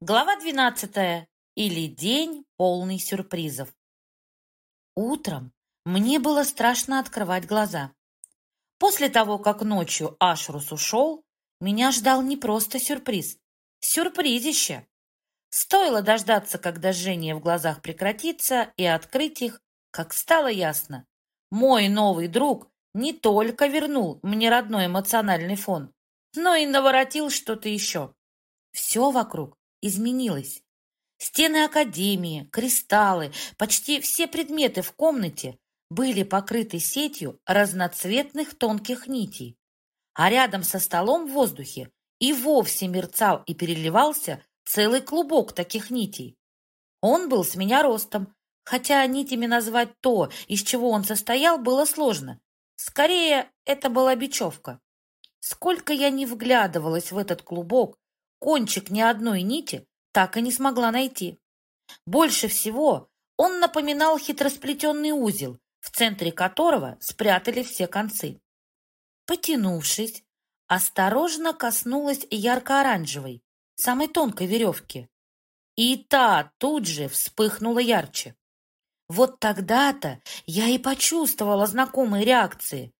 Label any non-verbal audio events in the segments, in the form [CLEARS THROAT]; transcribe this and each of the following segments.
Глава 12. Или день полный сюрпризов. Утром мне было страшно открывать глаза. После того, как ночью Ашрус ушел, меня ждал не просто сюрприз. Сюрпризище. Стоило дождаться, когда жжение в глазах прекратится, и открыть их, как стало ясно. Мой новый друг не только вернул мне родной эмоциональный фон, но и наворотил что-то еще. Все вокруг изменилось. Стены академии, кристаллы, почти все предметы в комнате были покрыты сетью разноцветных тонких нитей. А рядом со столом в воздухе и вовсе мерцал и переливался целый клубок таких нитей. Он был с меня ростом, хотя нитями назвать то, из чего он состоял, было сложно. Скорее, это была бечевка. Сколько я не вглядывалась в этот клубок, кончик ни одной нити так и не смогла найти. Больше всего он напоминал хитросплетенный узел, в центре которого спрятали все концы. Потянувшись, осторожно коснулась ярко-оранжевой, самой тонкой веревки. И та тут же вспыхнула ярче. Вот тогда-то я и почувствовала знакомые реакции.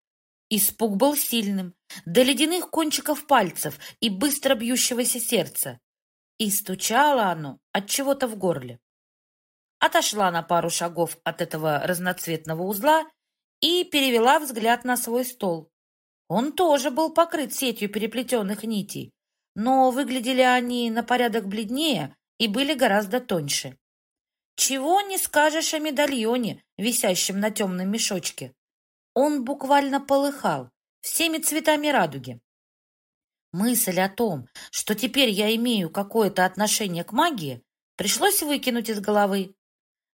Испуг был сильным, до ледяных кончиков пальцев и быстро бьющегося сердца. И стучало оно от чего-то в горле. Отошла на пару шагов от этого разноцветного узла и перевела взгляд на свой стол. Он тоже был покрыт сетью переплетенных нитей, но выглядели они на порядок бледнее и были гораздо тоньше. Чего не скажешь о медальоне, висящем на темном мешочке. Он буквально полыхал всеми цветами радуги. Мысль о том, что теперь я имею какое-то отношение к магии, пришлось выкинуть из головы.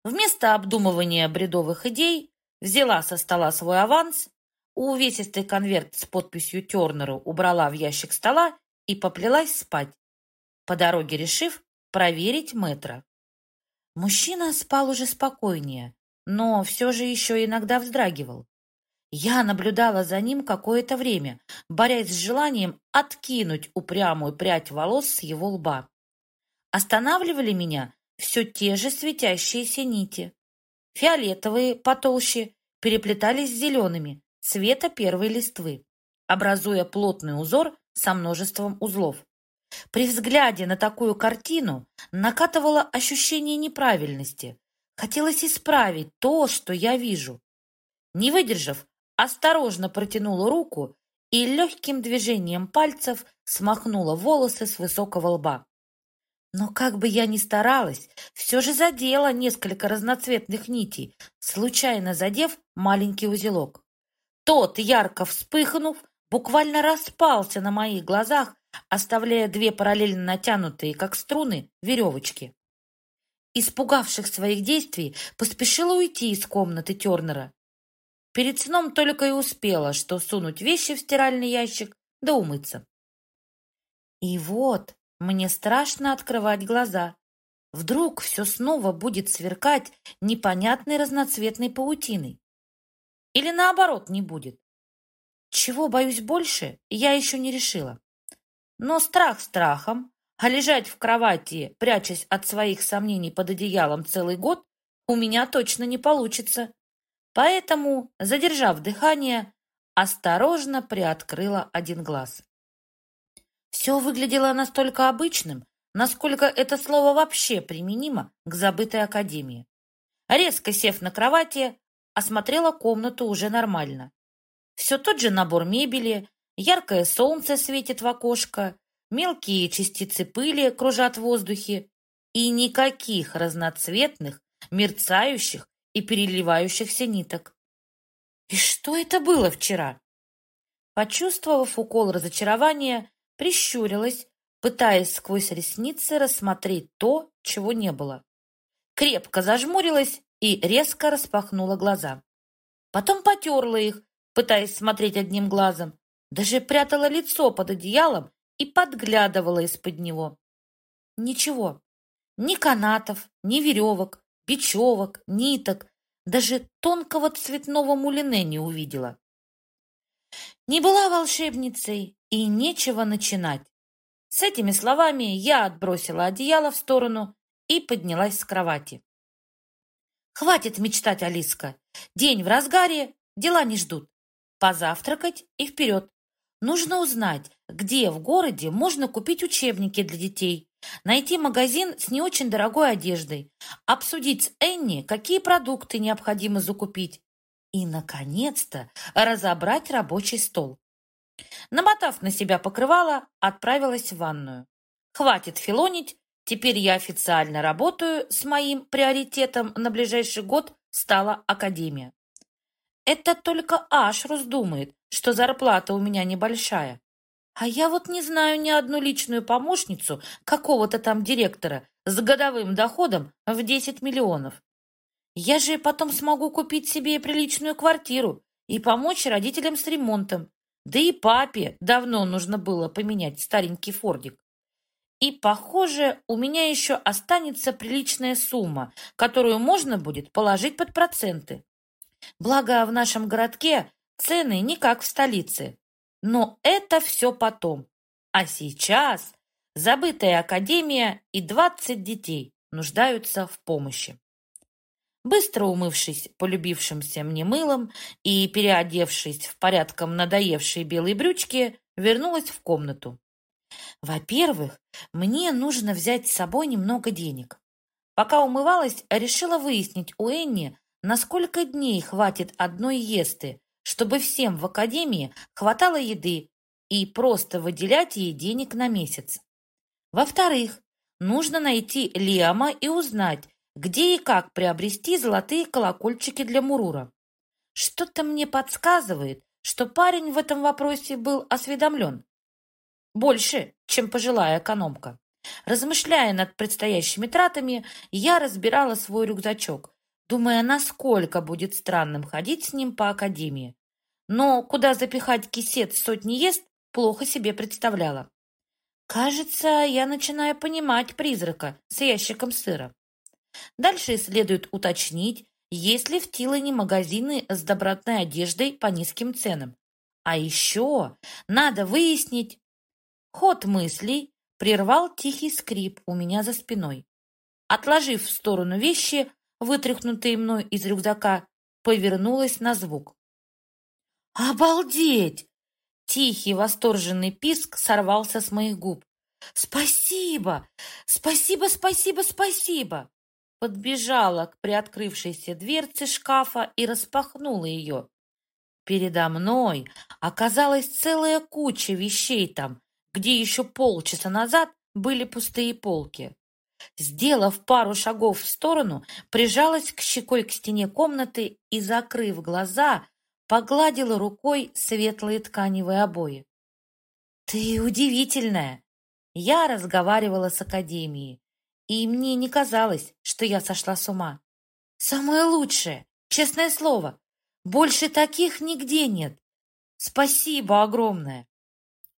Вместо обдумывания бредовых идей взяла со стола свой аванс, увесистый конверт с подписью Тернеру убрала в ящик стола и поплелась спать, по дороге решив проверить мэтра. Мужчина спал уже спокойнее, но все же еще иногда вздрагивал. Я наблюдала за ним какое-то время, борясь с желанием откинуть упрямую прядь волос с его лба. Останавливали меня все те же светящиеся нити. Фиолетовые, потолще, переплетались с зелеными, цвета первой листвы, образуя плотный узор со множеством узлов. При взгляде на такую картину накатывало ощущение неправильности. Хотелось исправить то, что я вижу. Не выдержав, осторожно протянула руку и легким движением пальцев смахнула волосы с высокого лба. Но как бы я ни старалась, все же задела несколько разноцветных нитей, случайно задев маленький узелок. Тот, ярко вспыхнув, буквально распался на моих глазах, оставляя две параллельно натянутые, как струны, веревочки. Испугавших своих действий, поспешила уйти из комнаты Тернера. Перед сном только и успела, что сунуть вещи в стиральный ящик да умыться. И вот мне страшно открывать глаза. Вдруг все снова будет сверкать непонятной разноцветной паутиной. Или наоборот не будет. Чего боюсь больше, я еще не решила. Но страх страхом, а лежать в кровати, прячась от своих сомнений под одеялом целый год, у меня точно не получится. Поэтому, задержав дыхание, осторожно приоткрыла один глаз. Все выглядело настолько обычным, насколько это слово вообще применимо к забытой академии. Резко сев на кровати, осмотрела комнату уже нормально. Все тот же набор мебели, яркое солнце светит в окошко, мелкие частицы пыли кружат в воздухе и никаких разноцветных, мерцающих и переливающихся ниток. И что это было вчера? Почувствовав укол разочарования, прищурилась, пытаясь сквозь ресницы рассмотреть то, чего не было. Крепко зажмурилась и резко распахнула глаза. Потом потерла их, пытаясь смотреть одним глазом, даже прятала лицо под одеялом и подглядывала из-под него. Ничего, ни канатов, ни веревок, бечевок, ниток, даже тонкого цветного мулине не увидела. Не была волшебницей и нечего начинать. С этими словами я отбросила одеяло в сторону и поднялась с кровати. Хватит мечтать, Алиска. День в разгаре, дела не ждут. Позавтракать и вперед. Нужно узнать, где в городе можно купить учебники для детей, найти магазин с не очень дорогой одеждой, обсудить с Энни, какие продукты необходимо закупить и, наконец-то, разобрать рабочий стол. Намотав на себя покрывало, отправилась в ванную. Хватит филонить, теперь я официально работаю, с моим приоритетом на ближайший год стала академия. Это только Ашрус думает, что зарплата у меня небольшая. А я вот не знаю ни одну личную помощницу какого-то там директора с годовым доходом в 10 миллионов. Я же потом смогу купить себе приличную квартиру и помочь родителям с ремонтом. Да и папе давно нужно было поменять старенький фордик. И, похоже, у меня еще останется приличная сумма, которую можно будет положить под проценты. Благо, в нашем городке цены не как в столице. Но это все потом. А сейчас забытая академия и 20 детей нуждаются в помощи. Быстро умывшись полюбившимся мне мылом и переодевшись в порядком надоевшие белые брючки, вернулась в комнату. Во-первых, мне нужно взять с собой немного денег. Пока умывалась, решила выяснить у Энни, на сколько дней хватит одной есты, чтобы всем в академии хватало еды и просто выделять ей денег на месяц. Во-вторых, нужно найти Лиама и узнать, где и как приобрести золотые колокольчики для Мурура. Что-то мне подсказывает, что парень в этом вопросе был осведомлен. Больше, чем пожилая экономка. Размышляя над предстоящими тратами, я разбирала свой рюкзачок, думая, насколько будет странным ходить с ним по академии. Но куда запихать кисет сотни ест, плохо себе представляла. Кажется, я начинаю понимать призрака с ящиком сыра. Дальше следует уточнить, есть ли в Тилане магазины с добротной одеждой по низким ценам. А еще надо выяснить... Ход мыслей прервал тихий скрип у меня за спиной. Отложив в сторону вещи, вытряхнутые мной из рюкзака, повернулась на звук. «Обалдеть!» Тихий восторженный писк сорвался с моих губ. «Спасибо! Спасибо, спасибо, спасибо!» подбежала к приоткрывшейся дверце шкафа и распахнула ее. Передо мной оказалась целая куча вещей там, где еще полчаса назад были пустые полки. Сделав пару шагов в сторону, прижалась к щекой к стене комнаты и, закрыв глаза, погладила рукой светлые тканевые обои. «Ты удивительная!» Я разговаривала с Академией. И мне не казалось, что я сошла с ума. Самое лучшее, честное слово. Больше таких нигде нет. Спасибо огромное.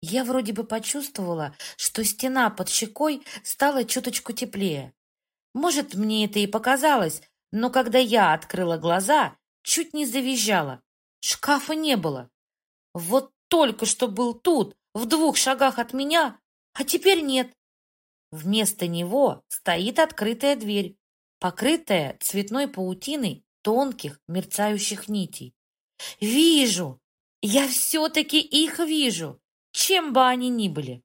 Я вроде бы почувствовала, что стена под щекой стала чуточку теплее. Может, мне это и показалось, но когда я открыла глаза, чуть не завизжала. Шкафа не было. Вот только что был тут, в двух шагах от меня, а теперь нет. Вместо него стоит открытая дверь, покрытая цветной паутиной тонких мерцающих нитей. Вижу! Я все-таки их вижу, чем бы они ни были.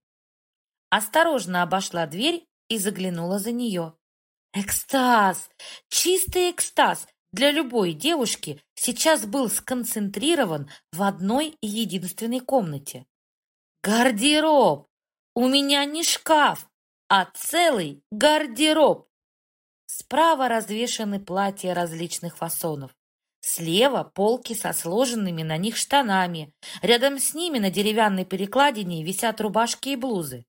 Осторожно обошла дверь и заглянула за нее. Экстаз! Чистый экстаз для любой девушки сейчас был сконцентрирован в одной единственной комнате. Гардероб! У меня не шкаф, а целый гардероб. Справа развешаны платья различных фасонов. Слева полки со сложенными на них штанами. Рядом с ними на деревянной перекладине висят рубашки и блузы.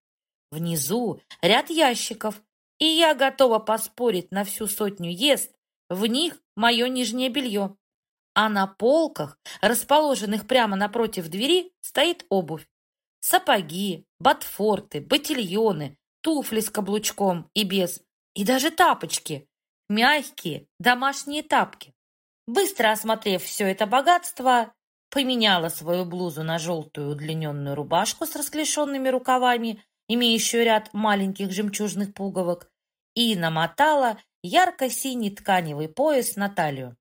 Внизу ряд ящиков, и я готова поспорить на всю сотню ест, в них мое нижнее белье. А на полках, расположенных прямо напротив двери, стоит обувь. Сапоги, ботфорты, ботильоны, туфли с каблучком и без, и даже тапочки, мягкие домашние тапки. Быстро осмотрев все это богатство, поменяла свою блузу на желтую удлиненную рубашку с расклешенными рукавами имеющую ряд маленьких жемчужных пуговок, и намотала ярко-синий тканевый пояс на талию.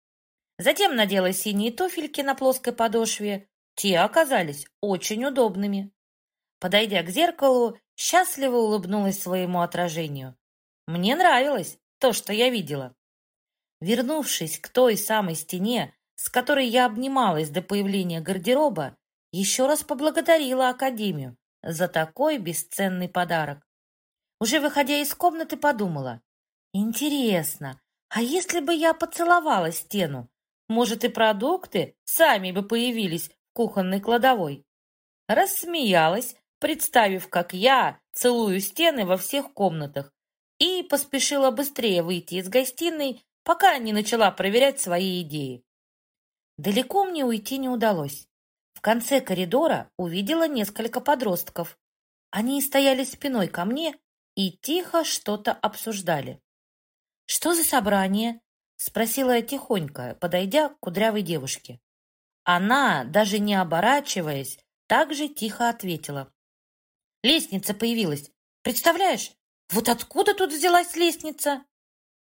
Затем надела синие туфельки на плоской подошве. Те оказались очень удобными. Подойдя к зеркалу, счастливо улыбнулась своему отражению. Мне нравилось то, что я видела. Вернувшись к той самой стене, с которой я обнималась до появления гардероба, еще раз поблагодарила Академию за такой бесценный подарок. Уже выходя из комнаты, подумала, интересно, а если бы я поцеловала стену, может и продукты сами бы появились в кухонной кладовой? Рассмеялась, представив, как я целую стены во всех комнатах, и поспешила быстрее выйти из гостиной, пока не начала проверять свои идеи. Далеко мне уйти не удалось. В конце коридора увидела несколько подростков. Они стояли спиной ко мне и тихо что-то обсуждали. «Что за собрание?» — спросила я тихонько, подойдя к кудрявой девушке. Она, даже не оборачиваясь, также тихо ответила. «Лестница появилась. Представляешь, вот откуда тут взялась лестница?»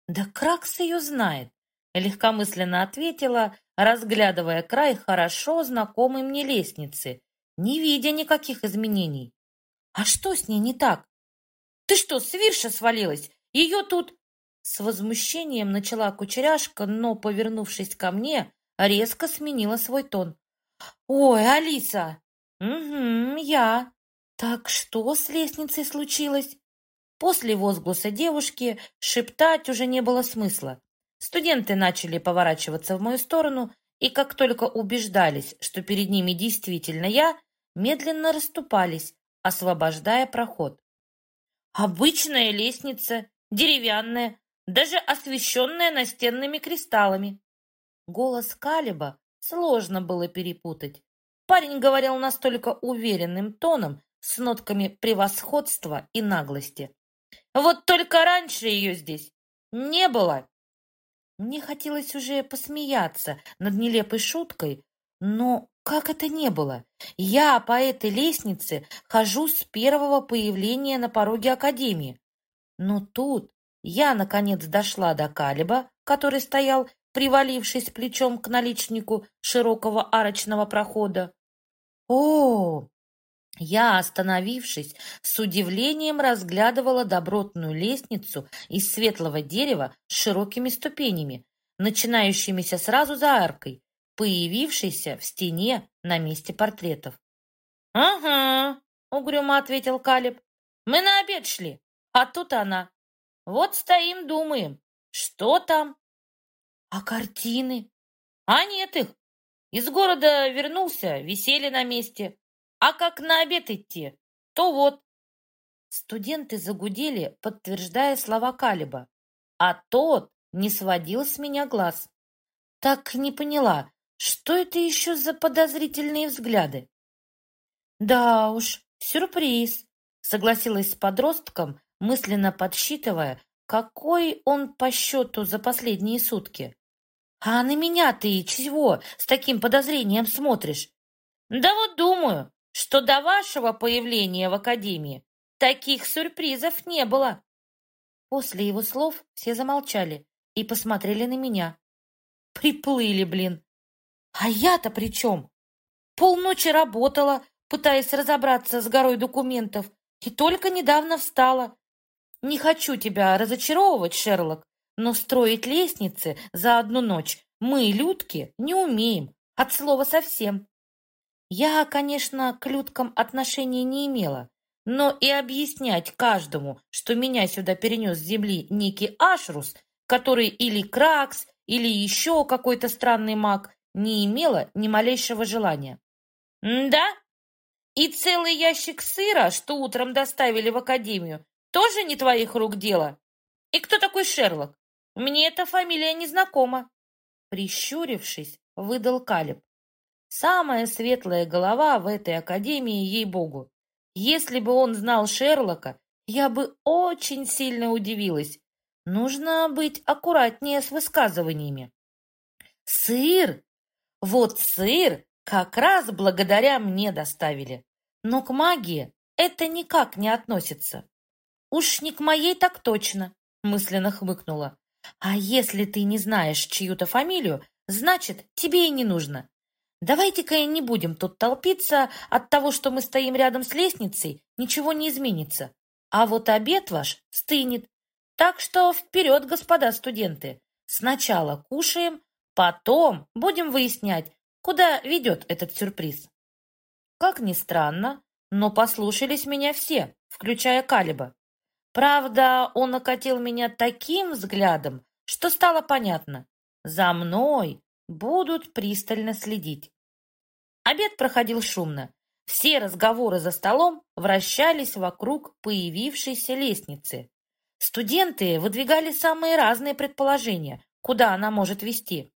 «Да Кракс ее знает», — легкомысленно ответила, разглядывая край хорошо знакомой мне лестницы, не видя никаких изменений. «А что с ней не так? Ты что, с вирша свалилась? Ее тут...» С возмущением начала кучеряшка, но, повернувшись ко мне, резко сменила свой тон. «Ой, Алиса!» «Угу, я. Так что с лестницей случилось?» После возгласа девушки шептать уже не было смысла. Студенты начали поворачиваться в мою сторону, и как только убеждались, что перед ними действительно я, медленно расступались, освобождая проход. Обычная лестница, деревянная, даже освещенная настенными кристаллами. Голос Калиба сложно было перепутать. Парень говорил настолько уверенным тоном, с нотками превосходства и наглости. Вот только раньше ее здесь не было. Мне хотелось уже посмеяться над нелепой шуткой, но как это не было? Я по этой лестнице хожу с первого появления на пороге Академии. Но тут я, наконец, дошла до Калиба, который стоял, привалившись плечом к наличнику широкого арочного прохода. О, я, остановившись, с удивлением разглядывала добротную лестницу из светлого дерева с широкими ступенями, начинающимися сразу за аркой, появившейся в стене на месте портретов. «Ага», — угрюмо ответил Калиб, — «мы на обед шли, а тут она. Вот стоим, думаем, что там?» «А картины?» «А нет их. Из города вернулся, висели на месте». А как на обед идти, то вот. Студенты загудели, подтверждая слова Калиба, а тот не сводил с меня глаз. Так не поняла, что это еще за подозрительные взгляды? Да уж, сюрприз, согласилась с подростком, мысленно подсчитывая, какой он по счету за последние сутки. А на меня ты чего с таким подозрением смотришь? Да вот думаю, что до вашего появления в академии таких сюрпризов не было. После его слов все замолчали и посмотрели на меня. Приплыли, блин. А я-то при чем? Полночи работала, пытаясь разобраться с горой документов, и только недавно встала. Не хочу тебя разочаровывать, Шерлок, но строить лестницы за одну ночь мы, людки, не умеем, от слова совсем. Я, конечно, к людкам отношения не имела, но и объяснять каждому, что меня сюда перенес с земли некий Ашрус, который или Кракс, или еще какой-то странный маг, не имела ни малейшего желания. «Да? И целый ящик сыра, что утром доставили в академию, тоже не твоих рук дело? И кто такой Шерлок? Мне эта фамилия не знакома». Прищурившись, выдал Калиб. Самая светлая голова в этой академии, ей-богу. Если бы он знал Шерлока, я бы очень сильно удивилась. Нужно быть аккуратнее с высказываниями. Сыр! Вот сыр как раз благодаря мне доставили. Но к магии это никак не относится. Уж не к моей так точно, мысленно хмыкнула. А если ты не знаешь чью-то фамилию, значит, тебе и не нужно. Давайте-ка и не будем тут толпиться, от того, что мы стоим рядом с лестницей, ничего не изменится. А вот обед ваш стынет. Так что вперед, господа студенты. Сначала кушаем, потом будем выяснять, куда ведет этот сюрприз. Как ни странно, но послушались меня все, включая Калиба. Правда, он окатил меня таким взглядом, что стало понятно. За мной будут пристально следить. Обед проходил шумно. Все разговоры за столом вращались вокруг появившейся лестницы. Студенты выдвигали самые разные предположения, куда она может вести.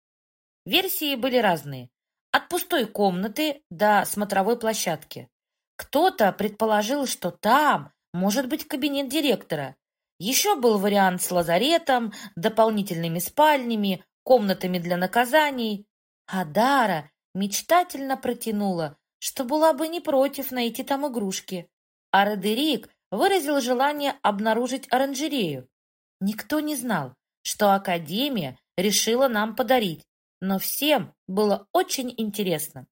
Версии были разные. От пустой комнаты до смотровой площадки. Кто-то предположил, что там может быть кабинет директора. Еще был вариант с лазаретом, дополнительными спальнями, комнатами для наказаний. А Дара мечтательно протянула, что была бы не против найти там игрушки. А Родерик выразил желание обнаружить оранжерею. Никто не знал, что Академия решила нам подарить, но всем было очень интересно.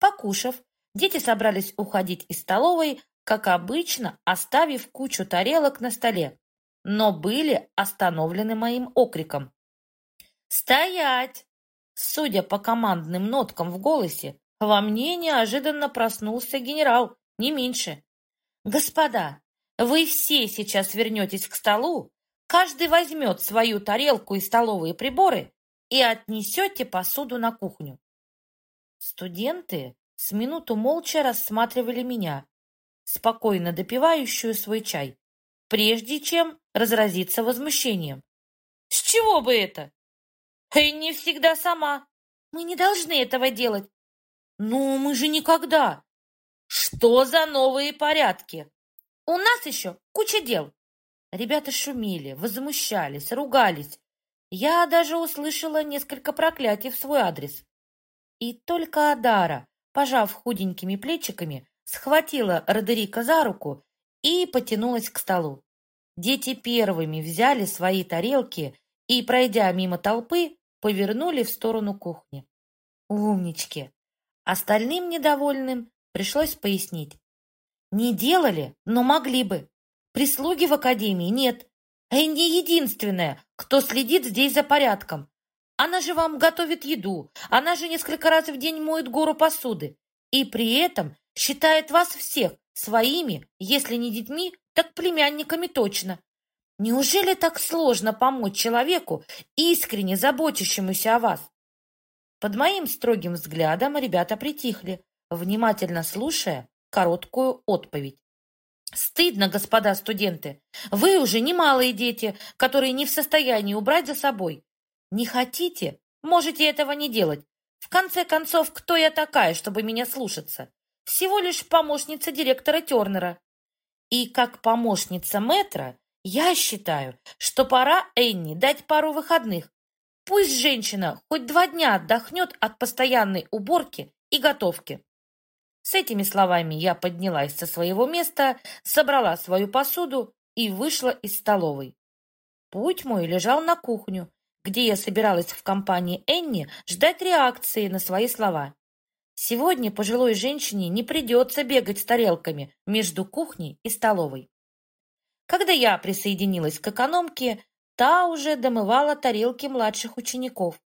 Покушав, дети собрались уходить из столовой, как обычно, оставив кучу тарелок на столе, но были остановлены моим окриком. «Стоять!» Судя по командным ноткам в голосе, во мне неожиданно проснулся генерал, не меньше. «Господа, вы все сейчас вернетесь к столу, каждый возьмет свою тарелку и столовые приборы и отнесете посуду на кухню». Студенты с минуту молча рассматривали меня, спокойно допивающую свой чай, прежде чем разразиться возмущением. «С чего бы это? И не всегда сама. Мы не должны этого делать. Ну, мы же никогда. Что за новые порядки? У нас еще куча дел. Ребята шумели, возмущались, ругались. Я даже услышала несколько проклятий в свой адрес. И только Адара, пожав худенькими плечиками, схватила Родерика за руку и потянулась к столу. Дети первыми взяли свои тарелки и, пройдя мимо толпы, повернули в сторону кухни. Умнички! Остальным недовольным пришлось пояснить. Не делали, но могли бы. Прислуги в академии нет. Энни единственная, кто следит здесь за порядком. Она же вам готовит еду, она же несколько раз в день моет гору посуды. И при этом считает вас всех своими, если не детьми, так племянниками точно. Неужели так сложно помочь человеку, искренне заботящемуся о вас? Под моим строгим взглядом ребята притихли, внимательно слушая короткую отповедь. Стыдно, господа студенты. Вы уже немалые дети, которые не в состоянии убрать за собой. Не хотите? Можете этого не делать. В конце концов, кто я такая, чтобы меня слушаться? Всего лишь помощница директора Тернера. И как помощница мэтра я считаю, что пора Энни дать пару выходных. Пусть женщина хоть два дня отдохнет от постоянной уборки и готовки. С этими словами я поднялась со своего места, собрала свою посуду и вышла из столовой. Путь мой лежал на кухню, где я собиралась в компании Энни ждать реакции на свои слова. Сегодня пожилой женщине не придется бегать с тарелками между кухней и столовой. Когда я присоединилась к экономке, та уже домывала тарелки младших учеников.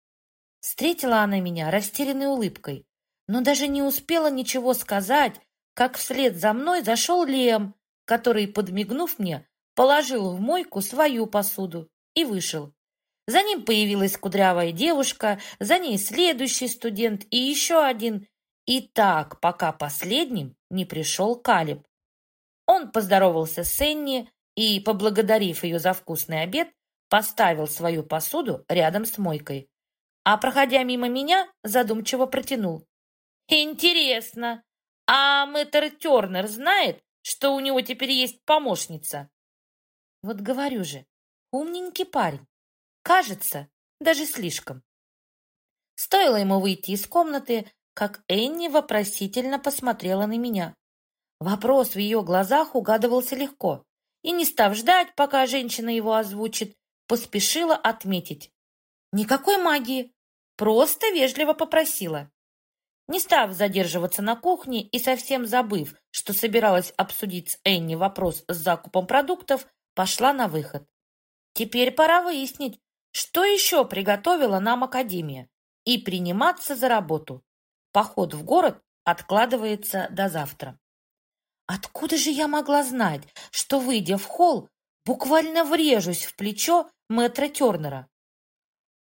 Встретила она меня растерянной улыбкой, но даже не успела ничего сказать, как вслед за мной зашел Лем, который, подмигнув мне, положил в мойку свою посуду и вышел. За ним появилась кудрявая девушка, за ней следующий студент и еще один. И так, пока последним не пришел Калиб. Он поздоровался с Энни, и, поблагодарив ее за вкусный обед, поставил свою посуду рядом с мойкой. А, проходя мимо меня, задумчиво протянул. «Интересно, а мэтр Тернер знает, что у него теперь есть помощница?» Вот говорю же, умненький парень. Кажется, даже слишком. Стоило ему выйти из комнаты, как Энни вопросительно посмотрела на меня. Вопрос в ее глазах угадывался легко, и, не став ждать, пока женщина его озвучит, поспешила отметить. Никакой магии, просто вежливо попросила. Не став задерживаться на кухне и совсем забыв, что собиралась обсудить с Энни вопрос с закупом продуктов, пошла на выход. Теперь пора выяснить, что еще приготовила нам Академия, и приниматься за работу. Поход в город откладывается до завтра. Откуда же я могла знать, что, выйдя в холл, буквально врежусь в плечо мэтра Тернера?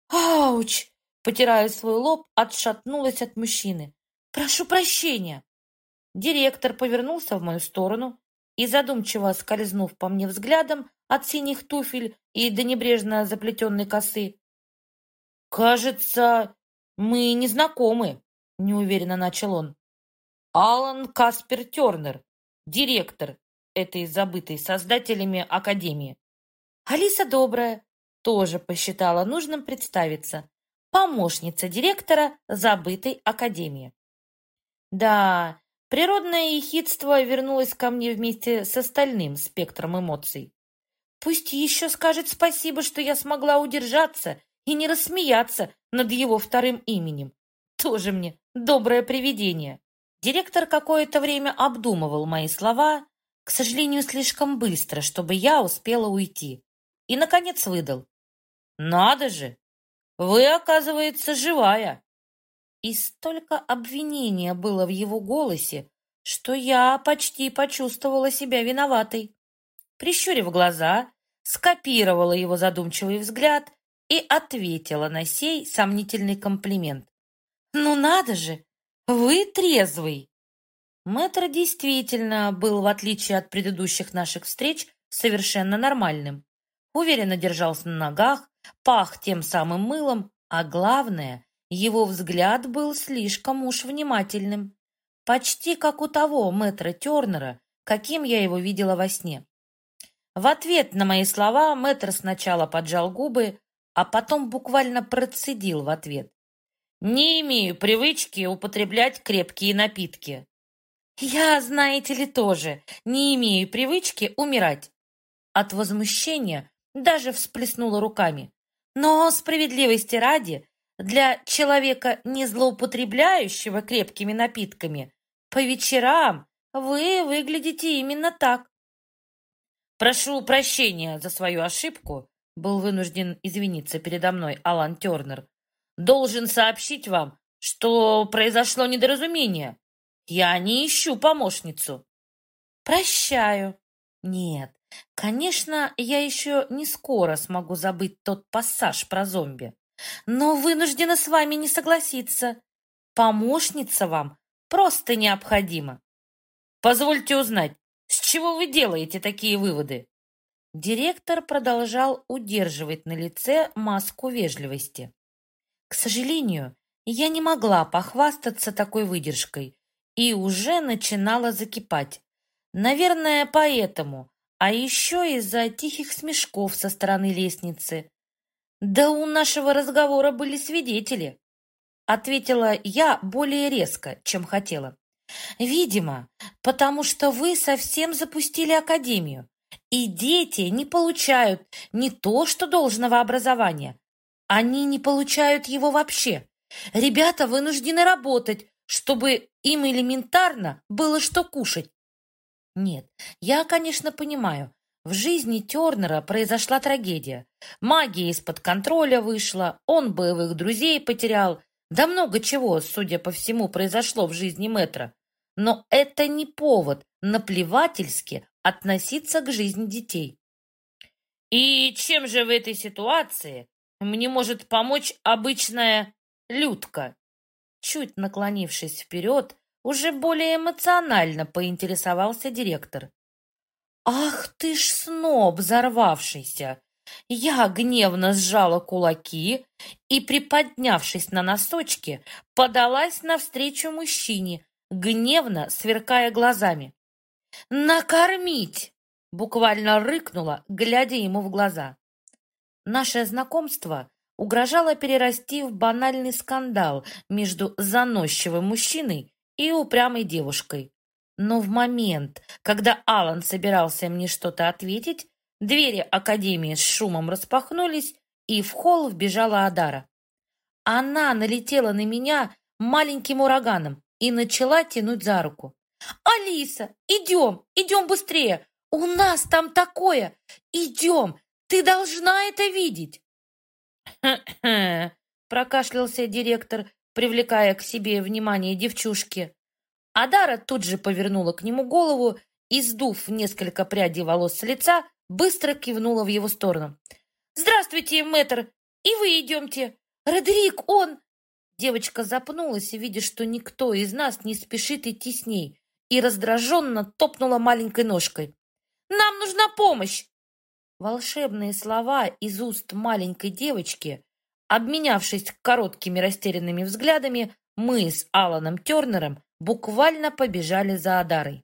«Ауч!» — потирая свой лоб, отшатнулась от мужчины. «Прошу прощения!» Директор повернулся в мою сторону и, задумчиво скользнув по мне взглядом от синих туфель и до небрежно заплетенной косы, «Кажется, мы не знакомы», — неуверенно начал он. «Алан Каспер Тернер, директор этой забытой создателями Академии. Алиса Добрая тоже посчитала нужным представиться. Помощница директора забытой Академии. Да, природное ехидство вернулось ко мне вместе с остальным спектром эмоций. Пусть еще скажет спасибо, что я смогла удержаться и не рассмеяться над его вторым именем. Тоже мне доброе привидение. Директор какое-то время обдумывал мои слова, к сожалению, слишком быстро, чтобы я успела уйти. И, наконец, выдал. «Надо же! Вы, оказывается, живая!» И столько обвинения было в его голосе, что я почти почувствовала себя виноватой. Прищурив глаза, скопировала его задумчивый взгляд и ответила на сей сомнительный комплимент. «Ну надо же! Вы трезвый!» Мэтр действительно был, в отличие от предыдущих наших встреч, совершенно нормальным. Уверенно держался на ногах, пах тем самым мылом, а главное, его взгляд был слишком уж внимательным. Почти как у того мэтра Тернера, каким я его видела во сне. В ответ на мои слова мэтр сначала поджал губы, а потом буквально процедил в ответ. Не имею привычки употреблять крепкие напитки. Я, знаете ли, тоже не имею привычки умирать. От возмущения даже всплеснула руками. Но справедливости ради, для человека, не злоупотребляющего крепкими напитками, по вечерам вы выглядите именно так. Прошу прощения за свою ошибку, был вынужден извиниться передо мной Алан Тернер. Должен сообщить вам, что произошло недоразумение. Я не ищу помощницу. Прощаю. Нет, конечно, я еще не скоро смогу забыть тот пассаж про зомби. Но вынуждена с вами не согласиться. Помощница вам просто необходима. Позвольте узнать, с чего вы делаете такие выводы? Директор продолжал удерживать на лице маску вежливости. К сожалению, я не могла похвастаться такой выдержкой и уже начинала закипать. Наверное, поэтому, а еще из-за тихих смешков со стороны лестницы. Да у нашего разговора были свидетели. Ответила я более резко, чем хотела. Видимо, потому что вы совсем запустили академию, и дети не получают не то, что должного образования, они не получают его вообще. Ребята вынуждены работать, чтобы им элементарно было что кушать. Нет, я, конечно, понимаю, в жизни Тернера произошла трагедия. Магия из-под контроля вышла, он боевых друзей потерял. Да много чего, судя по всему, произошло в жизни Мэтра. Но это не повод наплевательски относиться к жизни детей. И чем же в этой ситуации мне может помочь обычная Людка. Чуть наклонившись вперед, уже более эмоционально поинтересовался директор. «Ах ты ж сноб взорвавшийся!» Я гневно сжала кулаки и, приподнявшись на носочки, подалась навстречу мужчине, гневно сверкая глазами. «Накормить!» — буквально рыкнула, глядя ему в глаза. Наше знакомство угрожало перерасти в банальный скандал между заносчивым мужчиной и упрямой девушкой. Но в момент, когда Алан собирался мне что-то ответить, двери Академии с шумом распахнулись, и в холл вбежала Адара. Она налетела на меня маленьким ураганом и начала тянуть за руку. «Алиса, идем, идем быстрее! У нас там такое! Идем! Ты должна это видеть!» [CLEARS THROAT] Прокашлялся директор, привлекая к себе внимание девчушки. Адара тут же повернула к нему голову и, сдув несколько прядей волос с лица, быстро кивнула в его сторону. «Здравствуйте, мэтр! И вы идемте! Родерик, он...» Девочка запнулась, видя, что никто из нас не спешит идти с ней, и раздраженно топнула маленькой ножкой. «Нам нужна помощь!» Волшебные слова из уст маленькой девочки, обменявшись короткими растерянными взглядами, мы с Аланом Тернером буквально побежали за Адарой.